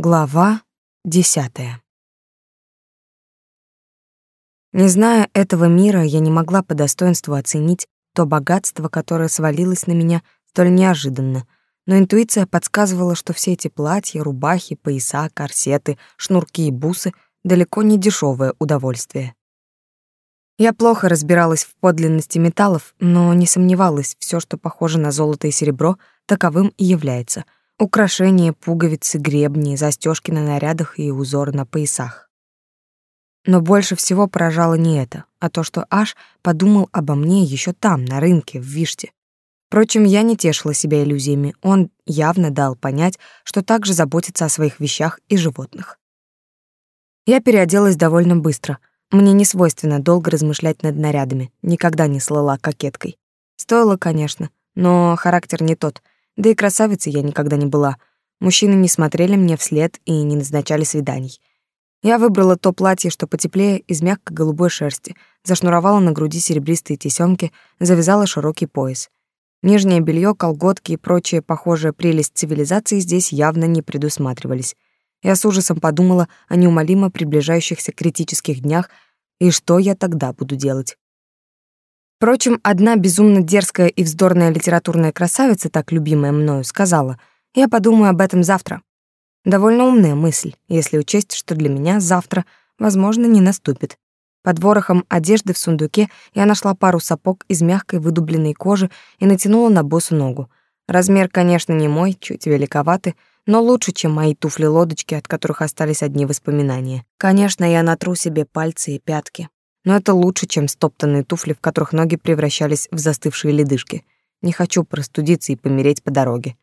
Глава десятая. Не зная этого мира, я не могла по достоинству оценить то богатство, которое свалилось на меня столь неожиданно, но интуиция подсказывала, что все эти платья, рубахи, пояса, корсеты, шнурки и бусы далеко не дешевое удовольствие. Я плохо разбиралась в подлинности металлов, но не сомневалась, все, что похоже на золото и серебро, таковым и является — Украшения, пуговицы, гребни, застежки на нарядах и узоры на поясах. Но больше всего поражало не это, а то, что Аш подумал обо мне еще там, на рынке, в Виште. Впрочем, я не тешила себя иллюзиями. Он явно дал понять, что также заботится о своих вещах и животных. Я переоделась довольно быстро. Мне не свойственно долго размышлять над нарядами, никогда не слала кокеткой. Стоило, конечно, но характер не тот — да и красавицей я никогда не была. Мужчины не смотрели мне вслед и не назначали свиданий. Я выбрала то платье, что потеплее, из мягкой голубой шерсти, зашнуровала на груди серебристые тесёмки, завязала широкий пояс. Нижнее белье, колготки и прочая похожая прелесть цивилизации здесь явно не предусматривались. Я с ужасом подумала о неумолимо приближающихся критических днях, и что я тогда буду делать? Впрочем, одна безумно дерзкая и вздорная литературная красавица, так любимая мною, сказала, «Я подумаю об этом завтра». Довольно умная мысль, если учесть, что для меня завтра, возможно, не наступит. Под ворохом одежды в сундуке я нашла пару сапог из мягкой выдубленной кожи и натянула на босу ногу. Размер, конечно, не мой, чуть великоватый, но лучше, чем мои туфли-лодочки, от которых остались одни воспоминания. Конечно, я натру себе пальцы и пятки но это лучше, чем стоптанные туфли, в которых ноги превращались в застывшие ледышки. Не хочу простудиться и помереть по дороге.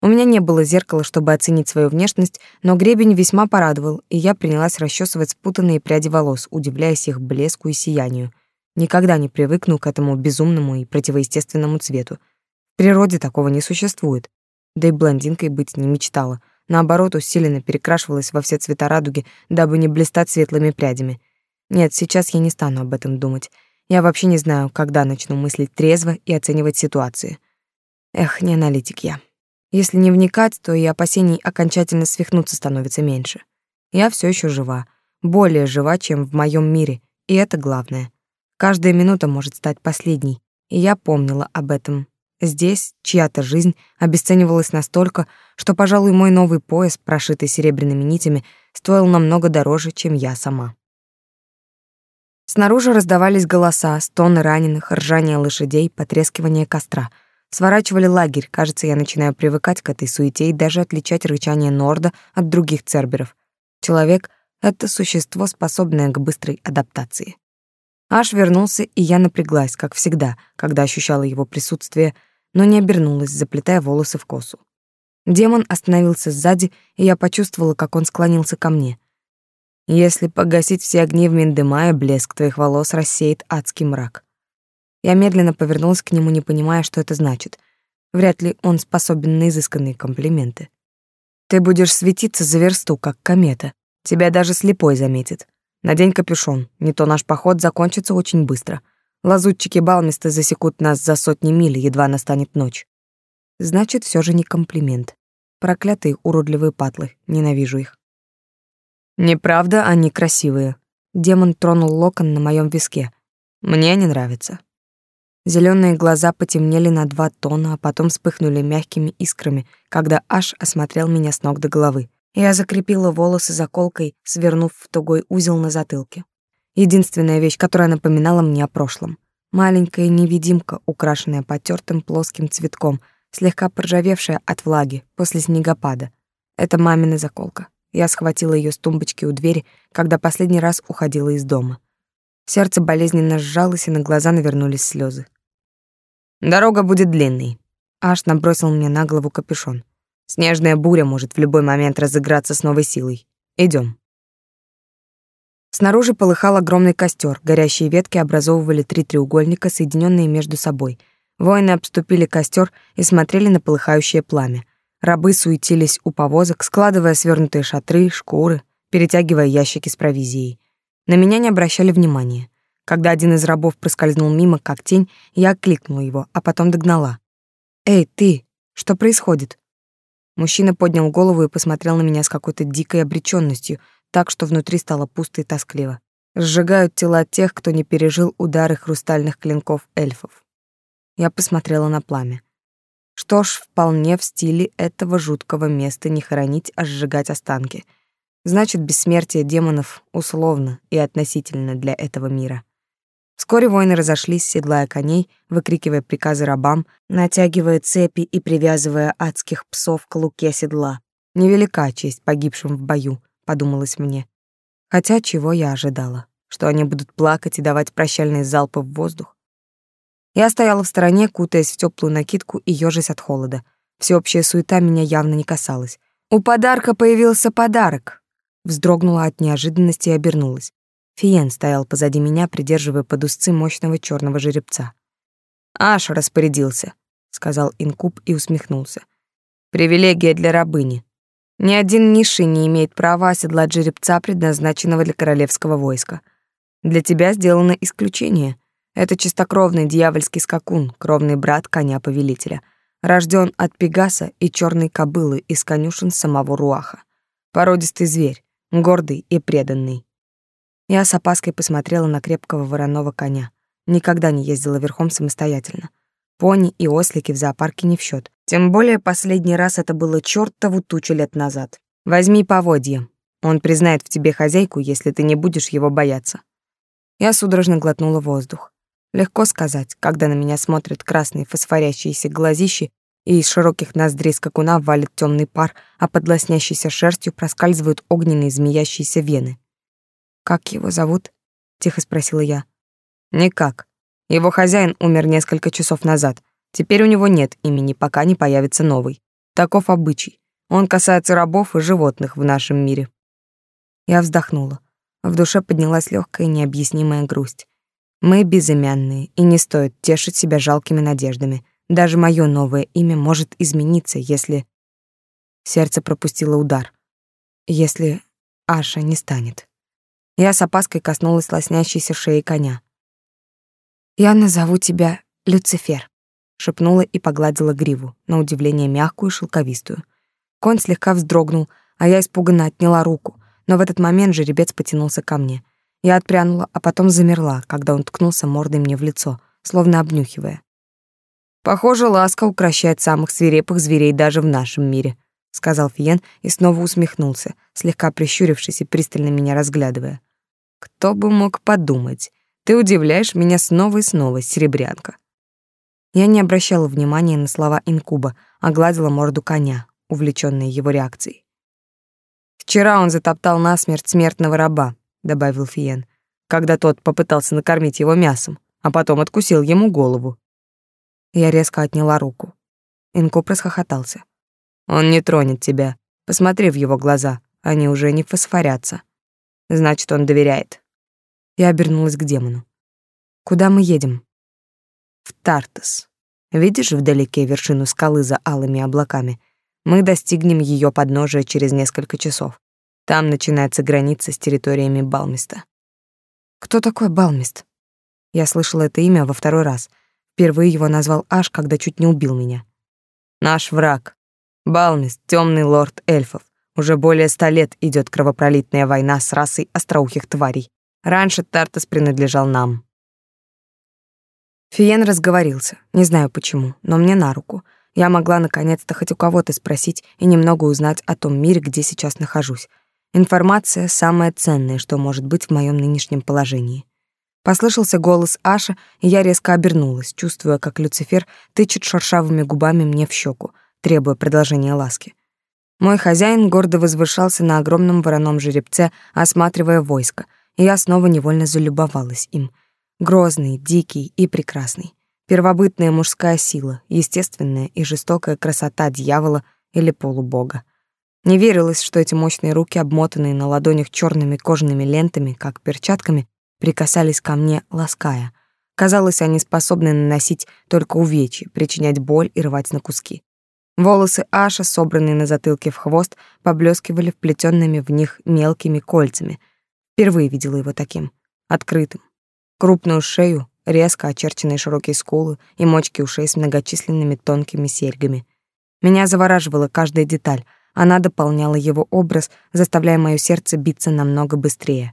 У меня не было зеркала, чтобы оценить свою внешность, но гребень весьма порадовал, и я принялась расчесывать спутанные пряди волос, удивляясь их блеску и сиянию. Никогда не привыкну к этому безумному и противоестественному цвету. В природе такого не существует. Да и блондинкой быть не мечтала. Наоборот, усиленно перекрашивалась во все цвета радуги, дабы не блистать светлыми прядями. Нет, сейчас я не стану об этом думать. Я вообще не знаю, когда начну мыслить трезво и оценивать ситуации. Эх, не аналитик я. Если не вникать, то и опасений окончательно свихнуться становится меньше. Я все еще жива, более жива, чем в моем мире, и это главное. Каждая минута может стать последней, и я помнила об этом. Здесь чья-то жизнь обесценивалась настолько, что, пожалуй, мой новый пояс, прошитый серебряными нитями, стоил намного дороже, чем я сама. Снаружи раздавались голоса, стоны раненых, ржание лошадей, потрескивание костра. Сворачивали лагерь. Кажется, я начинаю привыкать к этой суете и даже отличать рычание Норда от других церберов. Человек — это существо, способное к быстрой адаптации. Аш вернулся, и я напряглась, как всегда, когда ощущала его присутствие, но не обернулась, заплетая волосы в косу. Демон остановился сзади, и я почувствовала, как он склонился ко мне — если погасить все огни в Миндемае, блеск твоих волос рассеет адский мрак. Я медленно повернулась к нему, не понимая, что это значит. Вряд ли он способен на изысканные комплименты. Ты будешь светиться за версту, как комета. Тебя даже слепой заметит. Надень капюшон, не то наш поход закончится очень быстро. Лазутчики Балмиста засекут нас за сотни миль, едва настанет ночь. Значит, все же не комплимент. Проклятые уродливые патлы, ненавижу их. Неправда, они красивые. Демон тронул локон на моем виске. Мне не нравится. Зеленые глаза потемнели на два тона, а потом вспыхнули мягкими искрами, когда Аш осмотрел меня с ног до головы. Я закрепила волосы заколкой, свернув в тугой узел на затылке. Единственная вещь, которая напоминала мне о прошлом. Маленькая невидимка, украшенная потертым плоским цветком, слегка поржавевшая от влаги после снегопада. Это мамина заколка. Я схватила ее с тумбочки у двери, когда последний раз уходила из дома. Сердце болезненно сжалось, и на глаза навернулись слезы. «Дорога будет длинной». Аш набросил мне на голову капюшон. «Снежная буря может в любой момент разыграться с новой силой. Идем. Снаружи полыхал огромный костер, горящие ветки образовывали три треугольника, соединенные между собой. Воины обступили костер и смотрели на полыхающее пламя. Рабы суетились у повозок, складывая свернутые шатры, шкуры, перетягивая ящики с провизией. На меня не обращали внимания. Когда один из рабов проскользнул мимо, как тень, я окликнула его, а потом догнала. «Эй, ты! Что происходит?» Мужчина поднял голову и посмотрел на меня с какой-то дикой обречённостью, так что внутри стало пусто и тоскливо. Сжигают тела тех, кто не пережил удары хрустальных клинков эльфов. Я посмотрела на пламя. Что ж, вполне в стиле этого жуткого места не хоронить, а сжигать останки. Значит, бессмертие демонов условно и относительно для этого мира. Вскоре воины разошлись, седлая коней, выкрикивая приказы рабам, натягивая цепи и привязывая адских псов к луке седла. Невелика честь погибшим в бою, подумалось мне. Хотя чего я ожидала? Что они будут плакать и давать прощальные залпы в воздух? Я стояла в стороне, кутаясь в теплую накидку и ёжась от холода. Всеобщая суета меня явно не касалась. «У подарка появился подарок!» Вздрогнула от неожиданности и обернулась. Фиен стоял позади меня, придерживая под узцы мощного черного жеребца. «Аш распорядился», — сказал инкуб и усмехнулся. «Привилегия для рабыни. Ни один низший не имеет права оседлать жеребца, предназначенного для королевского войска. Для тебя сделано исключение. Это чистокровный дьявольский скакун, кровный брат коня-повелителя. Рожден от Пегаса и черной кобылы из конюшен самого Руаха. Породистый зверь, гордый и преданный. Я с опаской посмотрела на крепкого вороного коня. Никогда не ездила верхом самостоятельно. Пони и ослики в зоопарке не в счет. Тем более последний раз это было чертову тучу лет назад. Возьми поводья. Он признает в тебе хозяйку, если ты не будешь его бояться. Я судорожно глотнула воздух. Легко сказать, когда на меня смотрят красные фосфорящиеся глазищи, и из широких ноздрей скакуна валит темный пар, а под лоснящейся шерстью проскальзывают огненные змеящиеся вены. «Как его зовут?» — тихо спросила я. «Никак. Его хозяин умер несколько часов назад. Теперь у него нет имени, пока не появится новый. Таков обычай. Он касается рабов и животных в нашем мире». Я вздохнула. В душе поднялась легкая необъяснимая грусть. Мы безымянные, и не стоит тешить себя жалкими надеждами. Даже мое новое имя может измениться, если... Сердце пропустило удар. Если Аша не станет. Я с опаской коснулась лоснящейся шеи коня. «Я назову тебя Люцифер», — шепнула и погладила гриву, на удивление мягкую и шелковистую. Конь слегка вздрогнул, а я испуганно отняла руку, но в этот момент жеребец потянулся ко мне. Я отпрянула, а потом замерла, когда он ткнулся мордой мне в лицо, словно обнюхивая. «Похоже, ласка укращает самых свирепых зверей даже в нашем мире», — сказал Фиен и снова усмехнулся, слегка прищурившись и пристально меня разглядывая. Кто бы мог подумать? Ты удивляешь меня снова и снова, серебрянка. Я не обращала внимания на слова инкуба, а гладила морду коня, увлечённая его реакцией. Вчера он затоптал насмерть смертного раба, добавил Фиен, когда тот попытался накормить его мясом, а потом откусил ему голову. Я резко отняла руку. Инкуб расхохотался. Он не тронет тебя. Посмотри в его глаза, они уже не фосфорятся. Значит, он доверяет. Я обернулась к демону. Куда мы едем? В Тартас. Видишь вдалеке вершину скалы за алыми облаками? Мы достигнем ее подножия через несколько часов. Там начинается граница с территориями Балмиста. Кто такой Балмист? Я слышала это имя во второй раз. Впервые его назвал Аш, когда чуть не убил меня. Наш враг. Балмист, темный лорд эльфов. Уже более ста лет идет кровопролитная война с расой остроухих тварей. Раньше Тартас принадлежал нам. Фиен разговорился, не знаю почему, но мне на руку. Я могла наконец-то хоть у кого-то спросить и немного узнать о том мире, где сейчас нахожусь. Информация — самое ценное, что может быть в моем нынешнем положении. Послышался голос Аша, и я резко обернулась, чувствуя, как Люцифер тычет шершавыми губами мне в щеку, требуя продолжения ласки. Мой хозяин гордо возвышался на огромном вороном жеребце, осматривая войско, и я снова невольно залюбовалась им. Грозный, дикий и прекрасный. Первобытная мужская сила, естественная и жестокая красота дьявола или полубога. Не верилось, что эти мощные руки, обмотанные на ладонях черными кожаными лентами, как перчатками, прикасались ко мне, лаская. Казалось, они способны наносить только увечья, причинять боль и рвать на куски. Волосы Аша, собранные на затылке в хвост, поблескивали вплетенными в них мелкими кольцами. Впервые видела его таким, открытым. Крупную шею, резко очерченные широкие скулы и мочки ушей с многочисленными тонкими серьгами. Меня завораживала каждая деталь. Она дополняла его образ, заставляя моё сердце биться намного быстрее.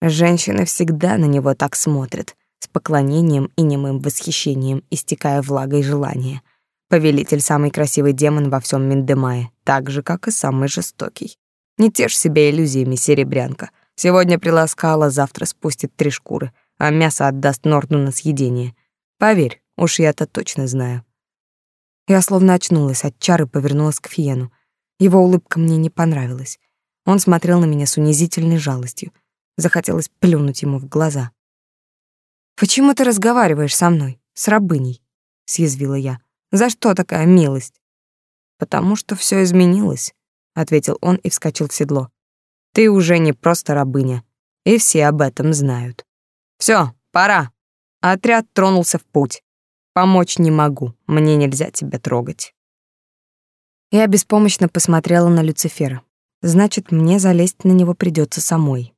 Женщины всегда на него так смотрят, с поклонением и немым восхищением, истекая влагой желания. Повелитель — самый красивый демон во всем Миндемае, так же, как и самый жестокий. Не тешь себя иллюзиями, серебрянка. Сегодня приласкала, завтра спустит три шкуры, а мясо отдаст Норду на съедение. Поверь, уж я-то точно знаю. Я словно очнулась от чары и повернулась к Фиену. Его улыбка мне не понравилась. Он смотрел на меня с унизительной жалостью. Захотелось плюнуть ему в глаза. «Почему ты разговариваешь со мной, с рабыней?» — съязвила я. За что такая милость? Потому что все изменилось, ответил он и вскочил в седло. Ты уже не просто рабыня, и все об этом знают. Все, пора. Отряд тронулся в путь. Помочь не могу, мне нельзя тебя трогать. Я беспомощно посмотрела на Люцифера. Значит, мне залезть на него придется самой.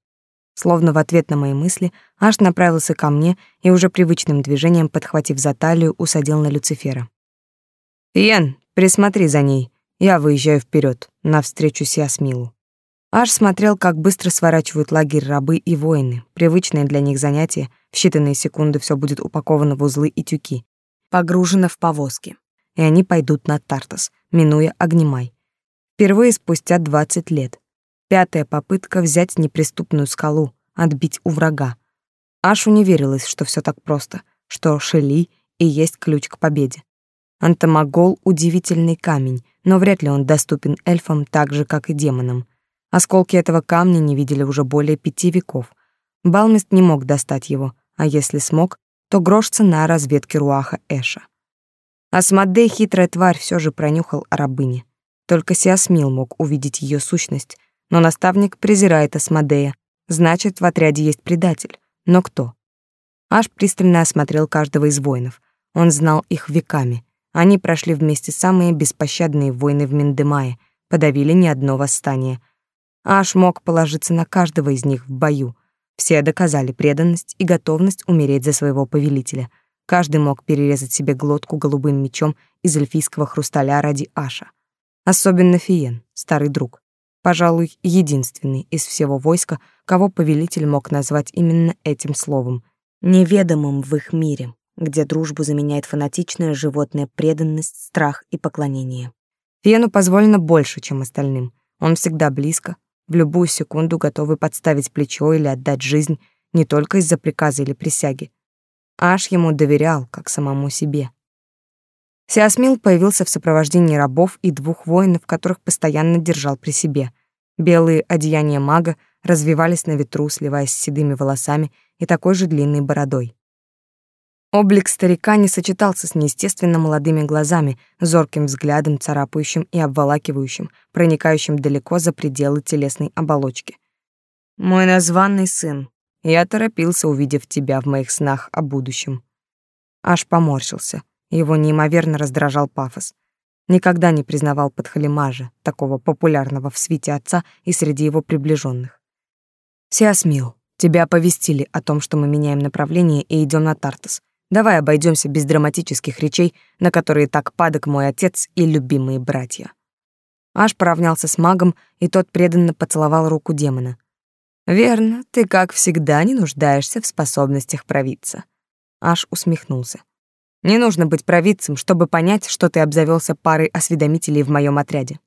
Словно в ответ на мои мысли, Аш направился ко мне и уже привычным движением, подхватив за талию, усадил на Люцифера. Иен, присмотри за ней. Я выезжаю вперед, навстречу Сиасмилу. Аж смотрел, как быстро сворачивают лагерь рабы и воины. Привычное для них занятие. В считанные секунды все будет упаковано в узлы и тюки. Погружено в повозки. И они пойдут на Тартас, минуя Огнемай. Впервые спустя 20 лет. Пятая попытка взять неприступную скалу, отбить у врага. Ашу не верилось, что все так просто, что Шели и есть ключ к победе. Антомагол — удивительный камень, но вряд ли он доступен эльфам так же, как и демонам. Осколки этого камня не видели уже более пяти веков. Балмист не мог достать его, а если смог, то грош цена разведки Руаха Эша. Асмодей, хитрая тварь, все же пронюхал о рабыне. Только Сиасмил мог увидеть ее сущность, но наставник презирает Асмодея. Значит, в отряде есть предатель. Но кто? Аж пристально осмотрел каждого из воинов. Он знал их веками — они прошли вместе самые беспощадные войны в Миндемае, подавили не одно восстание. Аш мог положиться на каждого из них в бою. Все доказали преданность и готовность умереть за своего повелителя. Каждый мог перерезать себе глотку голубым мечом из эльфийского хрусталя ради Аша. Особенно Фиен, старый друг. Пожалуй, единственный из всего войска, кого повелитель мог назвать именно этим словом, неведомым в их мире где дружбу заменяет фанатичная животная преданность, страх и поклонение. Фену позволено больше, чем остальным. Он всегда близко, в любую секунду готовый подставить плечо или отдать жизнь не только из-за приказа или присяги. Аж ему доверял, как самому себе. Сиасмил появился в сопровождении рабов и двух воинов, которых постоянно держал при себе. Белые одеяния мага развивались на ветру, сливаясь с седыми волосами и такой же длинной бородой. Облик старика не сочетался с неестественно молодыми глазами, зорким взглядом, царапающим и обволакивающим, проникающим далеко за пределы телесной оболочки. «Мой названный сын, я торопился, увидев тебя в моих снах о будущем». Аж поморщился, его неимоверно раздражал пафос. Никогда не признавал подхалимажа, такого популярного в свете отца и среди его приближенных. «Сиасмил, тебя оповестили о том, что мы меняем направление и идем на Тартас. Давай обойдемся без драматических речей, на которые так падок мой отец и любимые братья. Аж поравнялся с магом, и тот преданно поцеловал руку демона. Верно, ты, как всегда, не нуждаешься в способностях провидца. Аж усмехнулся. Не нужно быть провидцем, чтобы понять, что ты обзавелся парой осведомителей в моем отряде.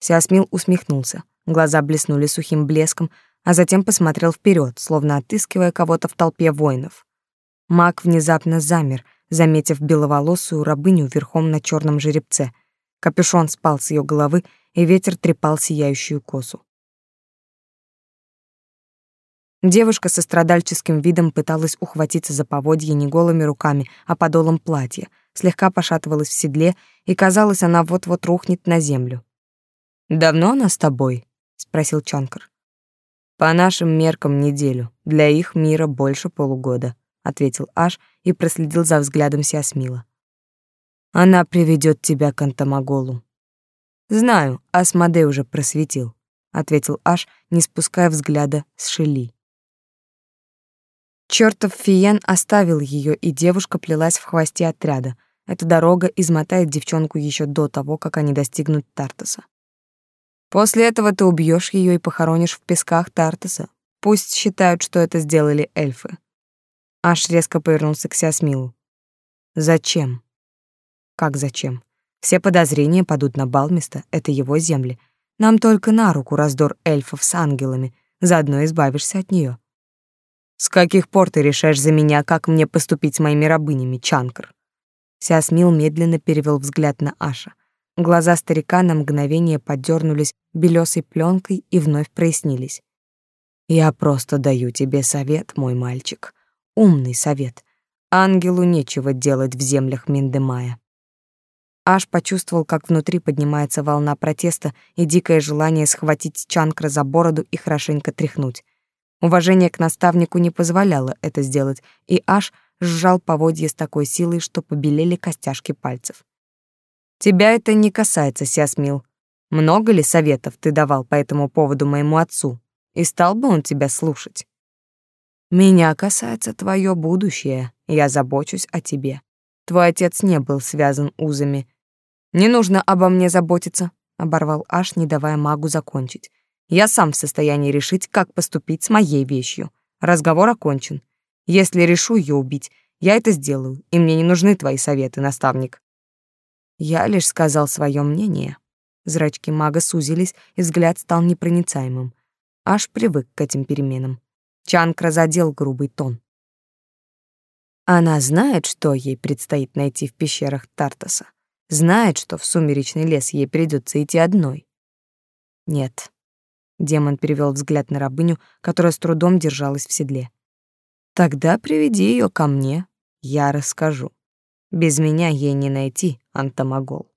Сиасмил усмехнулся. Глаза блеснули сухим блеском, а затем посмотрел вперед, словно отыскивая кого-то в толпе воинов. Маг внезапно замер, заметив беловолосую рабыню верхом на черном жеребце. Капюшон спал с ее головы, и ветер трепал сияющую косу. Девушка со страдальческим видом пыталась ухватиться за поводье не голыми руками, а подолом платья, слегка пошатывалась в седле, и казалось, она вот-вот рухнет на землю. «Давно она с тобой?» — спросил Чонкар. «По нашим меркам неделю, для их мира больше полугода», ответил Аш и проследил за взглядом Сиасмила. Она приведет тебя к Антамаголу. Знаю, Асмодей уже просветил, ответил Аш, не спуская взгляда с Шели. Чёртов Фиен оставил ее, и девушка плелась в хвосте отряда. Эта дорога измотает девчонку еще до того, как они достигнут Тартаса. После этого ты убьешь ее и похоронишь в песках Тартаса. Пусть считают, что это сделали эльфы. Аш резко повернулся к Сиасмилу. Зачем? Как зачем? Все подозрения падут на Балмиста, это его земли. Нам только на руку раздор эльфов с ангелами, заодно избавишься от нее. С каких пор ты решаешь за меня, как мне поступить с моими рабынями, Чанкр? Сиасмил медленно перевел взгляд на Аша. Глаза старика на мгновение подернулись белесой пленкой и вновь прояснились. «Я просто даю тебе совет, мой мальчик. Умный совет. Ангелу нечего делать в землях Миндемая». Аш почувствовал, как внутри поднимается волна протеста и дикое желание схватить Чанкра за бороду и хорошенько тряхнуть. Уважение к наставнику не позволяло это сделать, и Аш — сжал поводья с такой силой, что побелели костяшки пальцев. «Тебя это не касается, Сиасмил. Много ли советов ты давал по этому поводу моему отцу? И стал бы он тебя слушать?» «Меня касается твое будущее. Я забочусь о тебе. Твой отец не был связан узами. Не нужно обо мне заботиться», — оборвал Аш, не давая магу закончить. «Я сам в состоянии решить, как поступить с моей вещью. Разговор окончен. Если решу ее убить, я это сделаю, и мне не нужны твои советы, наставник. Я лишь сказал свое мнение. Зрачки мага сузились, и взгляд стал непроницаемым. Аж привык к этим переменам. Чанкра задел грубый тон. Она знает, что ей предстоит найти в пещерах Тартаса. Знает, что в сумеречный лес ей придется идти одной. Нет. Демон перевел взгляд на рабыню, которая с трудом держалась в седле. Тогда приведи ее ко мне, я расскажу. Без меня ей не найти, Антомагол.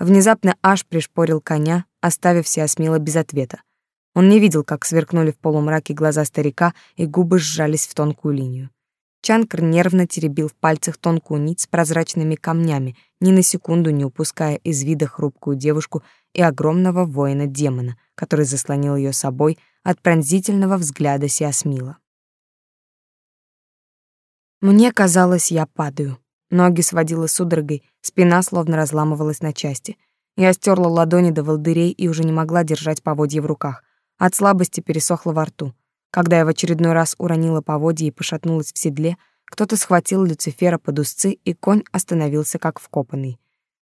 Внезапно Аш пришпорил коня, оставив Сиасмила без ответа. Он не видел, как сверкнули в полумраке глаза старика, и губы сжались в тонкую линию. Чанкр нервно теребил в пальцах тонкую нить с прозрачными камнями, ни на секунду не упуская из вида хрупкую девушку и огромного воина-демона, который заслонил ее собой от пронзительного взгляда Сиасмила. Мне казалось, я падаю. Ноги сводила судорогой, спина словно разламывалась на части. Я стерла ладони до волдырей и уже не могла держать поводья в руках. От слабости пересохло во рту. Когда я в очередной раз уронила поводья и пошатнулась в седле, кто-то схватил Люцифера под узцы, и конь остановился как вкопанный.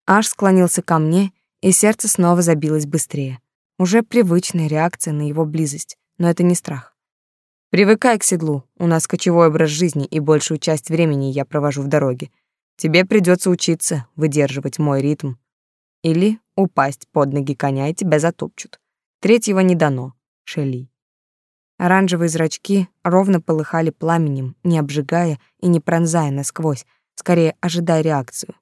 Аж склонился ко мне, и сердце снова забилось быстрее. Уже привычная реакция на его близость, но это не страх. Привыкай к седлу. У нас кочевой образ жизни, и большую часть времени я провожу в дороге. Тебе придется учиться выдерживать мой ритм. Или упасть под ноги коня, и тебя затопчут. Третьего не дано. Шели. Оранжевые зрачки ровно полыхали пламенем, не обжигая и не пронзая насквозь, скорее ожидая реакцию.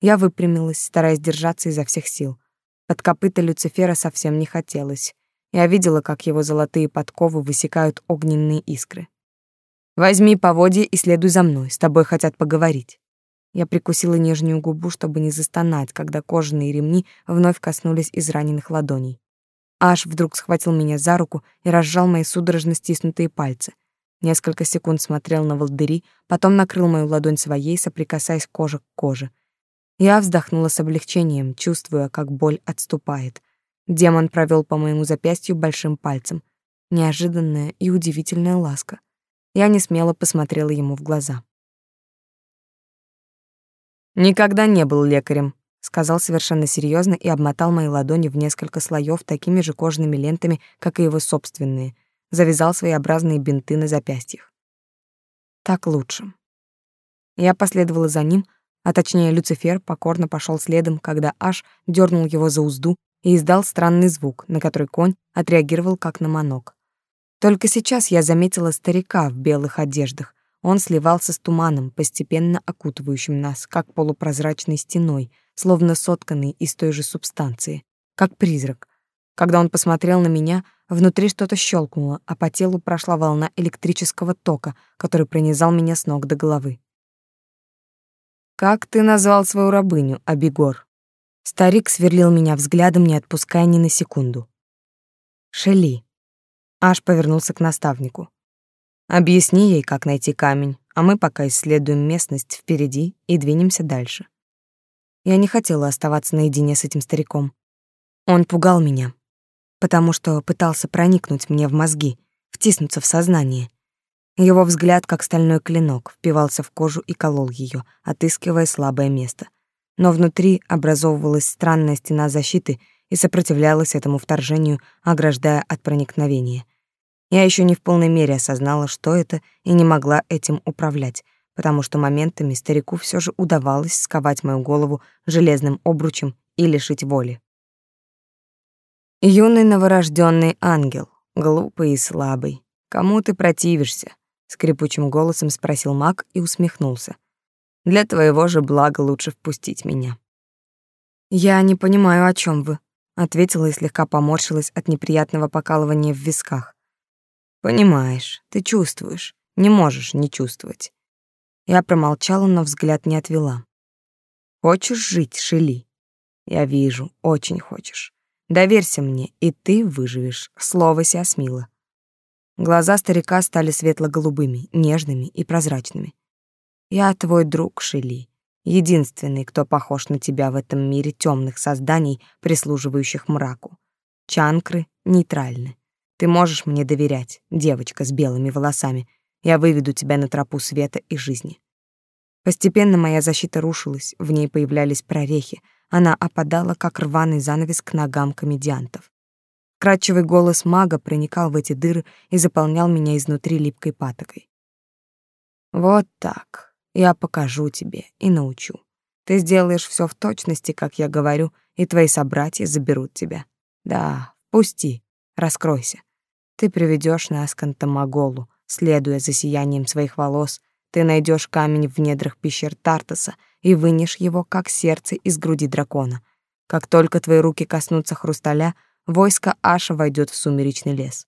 Я выпрямилась, стараясь держаться изо всех сил. Под копыта Люцифера совсем не хотелось. Я видела, как его золотые подковы высекают огненные искры. «Возьми поводья и следуй за мной, с тобой хотят поговорить». Я прикусила нижнюю губу, чтобы не застонать, когда кожаные ремни вновь коснулись израненных ладоней. Аш вдруг схватил меня за руку и разжал мои судорожно стиснутые пальцы. Несколько секунд смотрел на волдыри, потом накрыл мою ладонь своей, соприкасаясь кожа к коже. Я вздохнула с облегчением, чувствуя, как боль отступает. Демон провел по моему запястью большим пальцем. Неожиданная и удивительная ласка. Я не смело посмотрела ему в глаза. «Никогда не был лекарем», — сказал совершенно серьезно и обмотал мои ладони в несколько слоев такими же кожаными лентами, как и его собственные, завязал своеобразные бинты на запястьях. «Так лучше». Я последовала за ним, а точнее Люцифер покорно пошел следом, когда Аш дернул его за узду и издал странный звук, на который конь отреагировал как на манок. Только сейчас я заметила старика в белых одеждах. Он сливался с туманом, постепенно окутывающим нас, как полупрозрачной стеной, словно сотканный из той же субстанции, как призрак. Когда он посмотрел на меня, внутри что-то щелкнуло, а по телу прошла волна электрического тока, который пронизал меня с ног до головы. «Как ты назвал свою рабыню, Абигор?» Старик сверлил меня взглядом, не отпуская ни на секунду. «Шели». Аж повернулся к наставнику. Объясни ей, как найти камень, а мы пока исследуем местность впереди и двинемся дальше. Я не хотела оставаться наедине с этим стариком. Он пугал меня, потому что пытался проникнуть мне в мозги, втиснуться в сознание. Его взгляд, как стальной клинок, впивался в кожу и колол ее, отыскивая слабое место. Но внутри образовывалась странная стена защиты и сопротивлялась этому вторжению, ограждая от проникновения. Я еще не в полной мере осознала, что это, и не могла этим управлять, потому что моментами старику все же удавалось сковать мою голову железным обручем и лишить воли. Юный новорожденный ангел, глупый и слабый. Кому ты противишься? скрипучим голосом спросил Мак и усмехнулся. Для твоего же блага лучше впустить меня. Я не понимаю, о чем вы, ответила и слегка поморщилась от неприятного покалывания в висках. Понимаешь, ты чувствуешь, не можешь не чувствовать. Я промолчала, но взгляд не отвела. Хочешь жить, Шили? Я вижу, очень хочешь. Доверься мне, и ты выживешь. Слово Сиасмила. Глаза старика стали светло-голубыми, нежными и прозрачными. Я твой друг, Шили, единственный, кто похож на тебя в этом мире темных созданий, прислуживающих мраку. Чанкры нейтральны. Ты можешь мне доверять, девочка с белыми волосами. Я выведу тебя на тропу света и жизни. Постепенно моя защита рушилась, в ней появлялись прорехи, она опадала, как рваный занавес к ногам комедиантов. Кратчевый голос мага проникал в эти дыры и заполнял меня изнутри липкой патокой. «Вот так. Я покажу тебе и научу. Ты сделаешь все в точности, как я говорю, и твои собратья заберут тебя. Да, пусти, раскройся. Ты приведешь нас к Антамаголу, следуя за сиянием своих волос, ты найдешь камень в недрах пещер Тартаса и вынешь его, как сердце из груди дракона. Как только твои руки коснутся хрусталя, войско Аша войдет в сумеречный лес.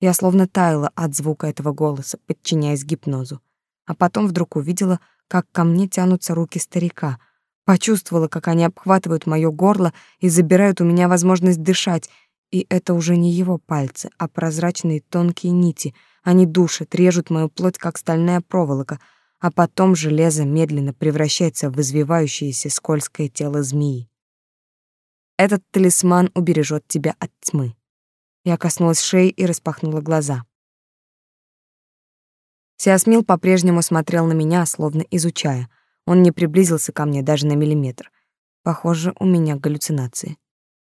Я словно таяла от звука этого голоса, подчиняясь гипнозу. А потом вдруг увидела, как ко мне тянутся руки старика. Почувствовала, как они обхватывают моё горло и забирают у меня возможность дышать. И это уже не его пальцы, а прозрачные тонкие нити — они душат, режут мою плоть, как стальная проволока, а потом железо медленно превращается в извивающееся скользкое тело змеи. Этот талисман убережет тебя от тьмы. Я коснулась шеи и распахнула глаза. Сиасмил по-прежнему смотрел на меня, словно изучая. Он не приблизился ко мне даже на миллиметр. Похоже, у меня галлюцинации.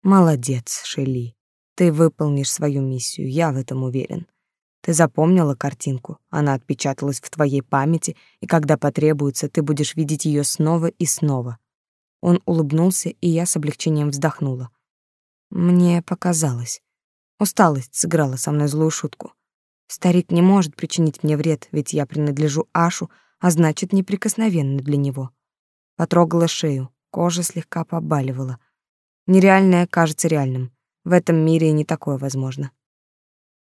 Молодец, Шели. Ты выполнишь свою миссию, я в этом уверен. Ты запомнила картинку, она отпечаталась в твоей памяти, и когда потребуется, ты будешь видеть ее снова и снова. Он улыбнулся, и я с облегчением вздохнула. Мне показалось. Усталость сыграла со мной злую шутку. Старик не может причинить мне вред, ведь я принадлежу Ашу, а значит, неприкосновенна для него. Потрогала шею, кожа слегка побаливала. Нереальное кажется реальным. В этом мире не такое возможно.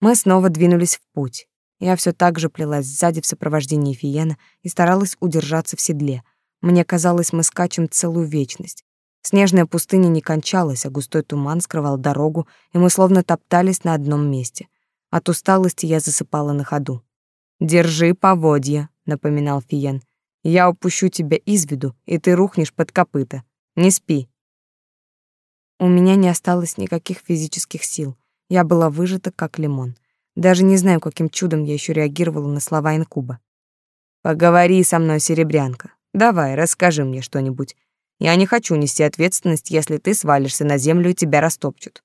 Мы снова двинулись в путь. Я все так же плелась сзади в сопровождении Фиена и старалась удержаться в седле. Мне казалось, мы скачем целую вечность. Снежная пустыня не кончалась, а густой туман скрывал дорогу, и мы словно топтались на одном месте. От усталости я засыпала на ходу. «Держи поводья», — напоминал Фиен. «Я упущу тебя из виду, и ты рухнешь под копыта. Не спи». У меня не осталось никаких физических сил. Я была выжата, как лимон. Даже не знаю, каким чудом я еще реагировала на слова инкуба. «Поговори со мной, серебрянка. Давай, расскажи мне что-нибудь. Я не хочу нести ответственность, если ты свалишься на землю и тебя растопчут».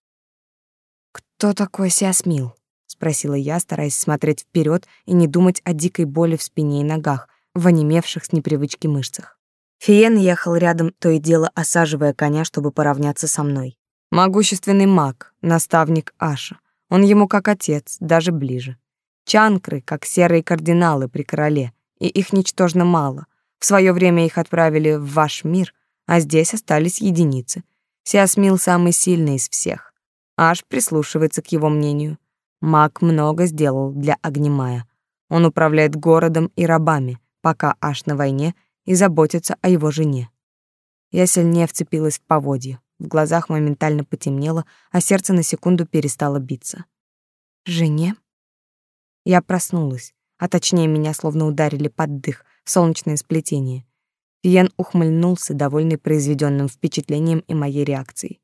«Кто такой Сиасмил?» — спросила я, стараясь смотреть вперед и не думать о дикой боли в спине и ногах, в онемевших с непривычки мышцах. Фиен ехал рядом, то и дело осаживая коня, чтобы поравняться со мной. Могущественный маг, наставник Аша. Он ему как отец, даже ближе. Чанкры, как серые кардиналы при короле, и их ничтожно мало. В свое время их отправили в ваш мир, а здесь остались единицы. Сиасмил самый сильный из всех. Аш прислушивается к его мнению. Маг много сделал для Огнемая. Он управляет городом и рабами, пока Аш на войне и заботится о его жене. Я сильнее вцепилась в поводья. В глазах моментально потемнело, а сердце на секунду перестало биться. «Жене?» Я проснулась. а точнее меня словно ударили под дых в солнечное сплетение. Фиен ухмыльнулся, довольный произведенным впечатлением и моей реакцией.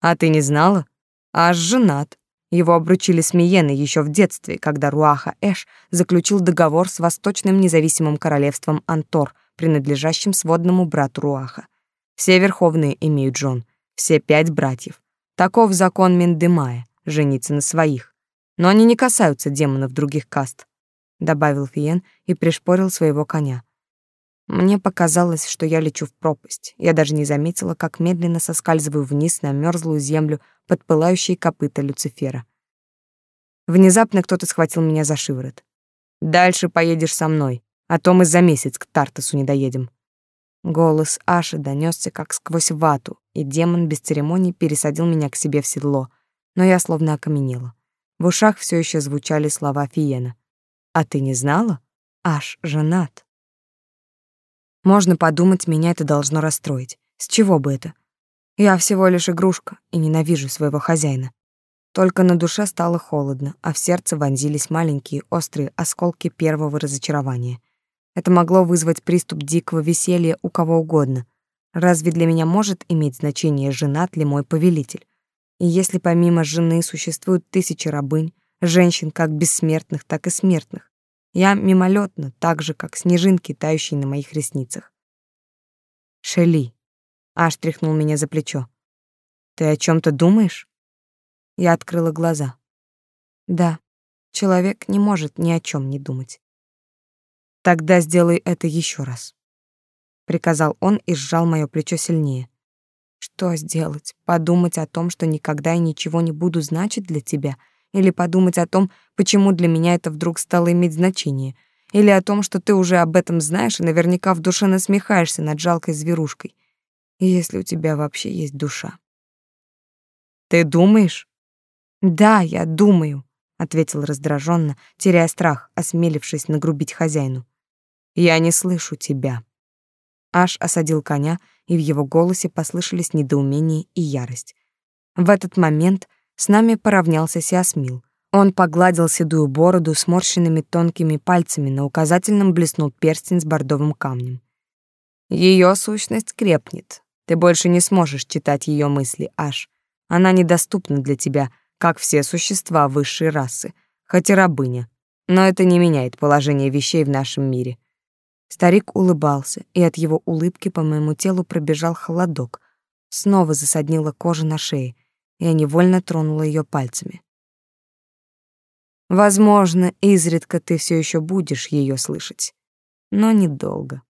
«А ты не знала? Аж женат. Его обручили с Миеной еще в детстве, когда Руаха Эш заключил договор с Восточным независимым королевством Антор, принадлежащим сводному брату Руаха. Все верховные имеют жен, все пять братьев. Таков закон Миндемая — жениться на своих. Но они не касаются демонов других каст, — добавил Фиен и пришпорил своего коня. Мне показалось, что я лечу в пропасть. Я даже не заметила, как медленно соскальзываю вниз на мерзлую землю под пылающие копыта Люцифера. Внезапно кто-то схватил меня за шиворот. «Дальше поедешь со мной, а то мы за месяц к Тартасу не доедем». Голос Аши донесся как сквозь вату, и демон без церемоний пересадил меня к себе в седло, но я словно окаменела. В ушах все еще звучали слова Фиена. «А ты не знала? Аш женат». Можно подумать, меня это должно расстроить. С чего бы это? Я всего лишь игрушка и ненавижу своего хозяина. Только на душе стало холодно, а в сердце вонзились маленькие острые осколки первого разочарования. Это могло вызвать приступ дикого веселья у кого угодно. Разве для меня может иметь значение, женат ли мой повелитель? И если помимо жены существуют тысячи рабынь, женщин как бессмертных, так и смертных, я мимолетно, так же, как снежинки, тающие на моих ресницах. «Шели!» — аж тряхнул меня за плечо. «Ты о чем то думаешь?» Я открыла глаза. «Да, человек не может ни о чем не думать». «Тогда сделай это еще раз», — приказал он и сжал мое плечо сильнее. «Что сделать? Подумать о том, что никогда и ничего не буду значить для тебя — или подумать о том, почему для меня это вдруг стало иметь значение, или о том, что ты уже об этом знаешь и наверняка в душе насмехаешься над жалкой зверушкой. Если у тебя вообще есть душа. Ты думаешь? Да, я думаю, ответил раздраженно, теряя страх, осмелившись нагрубить хозяину. Я не слышу тебя. Аш осадил коня, и в его голосе послышались недоумение и ярость. В этот момент с нами поравнялся Сиасмил. Он погладил седую бороду сморщенными тонкими пальцами, на указательном блеснул перстень с бордовым камнем. Ее сущность крепнет. Ты больше не сможешь читать ее мысли, Аш. Она недоступна для тебя, как все существа высшей расы, хоть и рабыня. Но это не меняет положение вещей в нашем мире. Старик улыбался, и от его улыбки по моему телу пробежал холодок. Снова засаднила кожа на шее я невольно тронула ее пальцами. Возможно, изредка ты все еще будешь ее слышать, но недолго.